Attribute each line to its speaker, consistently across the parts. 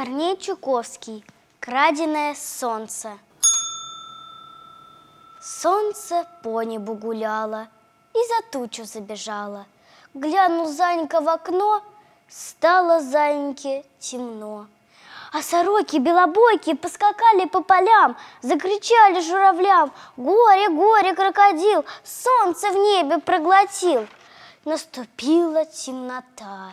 Speaker 1: Корней Чуковский. Краденое солнце. Солнце по небу гуляло и за тучу забежало. Глянул Занька в окно, стало Заньке темно. А сороки белобойки поскакали по полям, закричали журавлям «Горе, горе, крокодил, солнце в небе проглотил!» Наступила темнота,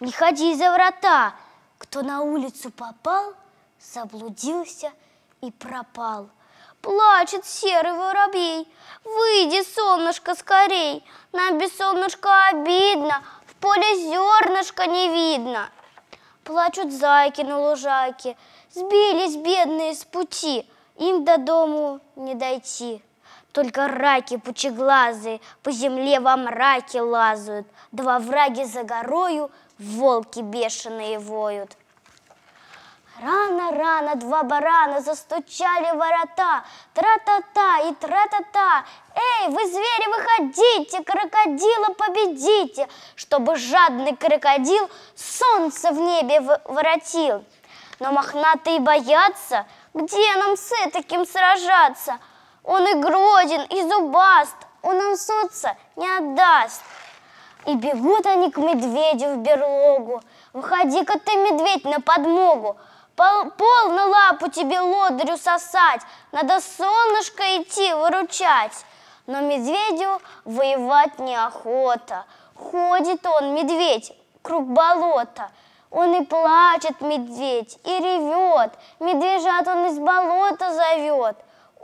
Speaker 1: не ходи за врата, кто на улицу попал, заблудился и пропал. Плачет серый воробей, выйди, солнышко, скорей, нам без солнышка обидно, в поле зернышка не видно. Плачут зайки на лужайке, сбились бедные с пути, им до дому не дойти. Только раки пучеглазые по земле во мраке лазают, Два враги за горою волки бешеные воют. Рано-рано два барана застучали ворота, тра-та-та и тра-та-та. Эй, вы, звери, выходите, крокодила победите, чтобы жадный крокодил солнце в небе воротил. Но мохнатые боятся, где нам с таким сражаться? Он и грозен, и зубаст, он нам солнце не отдаст. И бегут они к медведю в берлогу. Выходи-ка ты, медведь, на подмогу. Пол, пол на лапу тебе лодырю сосать, Надо солнышко идти выручать. Но медведю воевать неохота. Ходит он, медведь, круг болота. Он и плачет, медведь, и ревет. Медвежат он из болота зовет.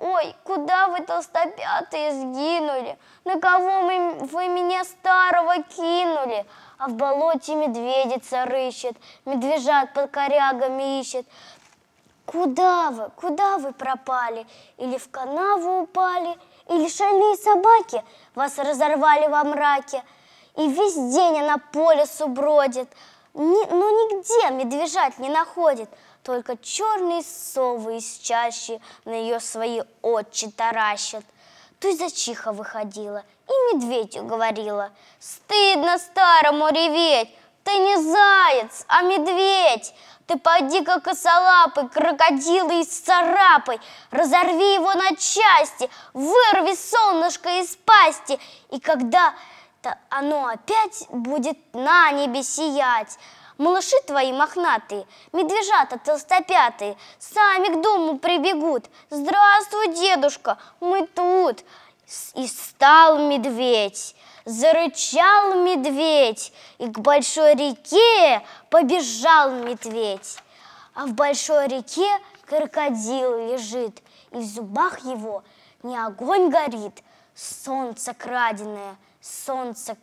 Speaker 1: Ой, куда вы, толстопятые, сгинули? На кого мы, вы меня старого кинули? А в болоте медведица рыщет, медвежат под корягами ищет. Куда вы, куда вы пропали? Или в канаву упали? Или шальные собаки вас разорвали во мраке? И весь день она по лесу бродит, но нигде медвежат не находит – только черные совы из чащи на ее свои очи таращат. Тузачиха выходила и медведю говорила, «Стыдно старому реветь, ты не заяц, а медведь!» Ты поди-ка косолапый, крокодилы из царапой, Разорви его на части, вырви солнышко из пасти, И когда-то оно опять будет на небе сиять, Малыши твои мохнатые, медвежата толстопятые, сами к дому прибегут. Здравствуй, дедушка, мы тут. И стал медведь, зарычал медведь, и к большой реке побежал медведь. А в большой реке крокодил лежит, и в зубах его не огонь горит, солнце краденое, солнце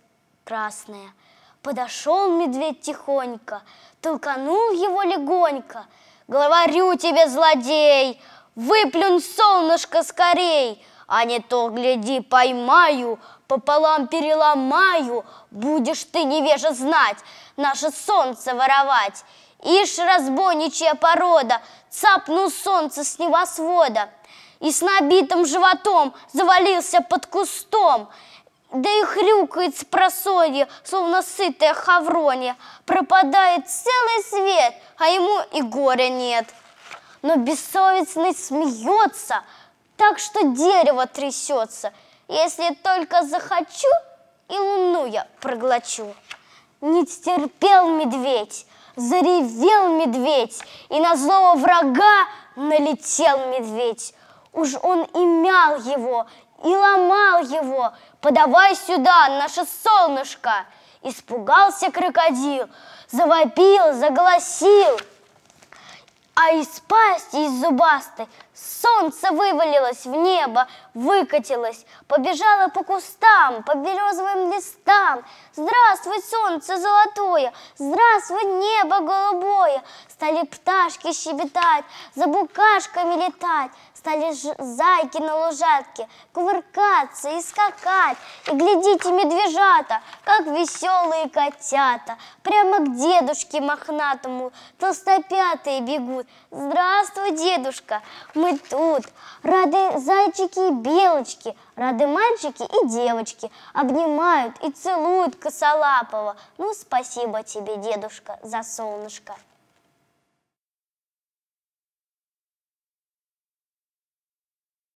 Speaker 1: красное – Подошел медведь тихонько, толканул его легонько. Говорю тебе, злодей, выплюнь солнышко скорей, а не то, гляди, поймаю, пополам переломаю, будешь ты, невежа, знать, наше солнце воровать. Ишь, разбойничья порода, цапнул солнце с небосвода и с набитым животом завалился под кустом – да и хрюкает с просонья, словно сытая хавронья. Пропадает целый свет, а ему и горя нет. Но бессовестный смеется, так что дерево трясется. Если только захочу, и луну я проглочу. Не стерпел медведь, заревел медведь, и на злого врага налетел медведь. Уж он и мял его, и ломал его. Подавай сюда, наше солнышко! Испугался крокодил, завопил, заголосил. А из пасти, из зубастой, солнце вывалилось в небо, выкатилось, побежало по кустам, по березовым листам. Здравствуй, солнце золотое, здравствуй, небо голубое. Стали пташки щебетать, за букашками летать, Стали зайки на лужатке кувыркаться и скакать. И глядите, медвежата, как веселые котята, Прямо к дедушке мохнатому толстопятые бегут. Здравствуй, дедушка, мы тут. Рады зайчики и белочки, рады мальчики и девочки. Обнимают и целуют косолапого. Ну, спасибо тебе, дедушка, за солнышко.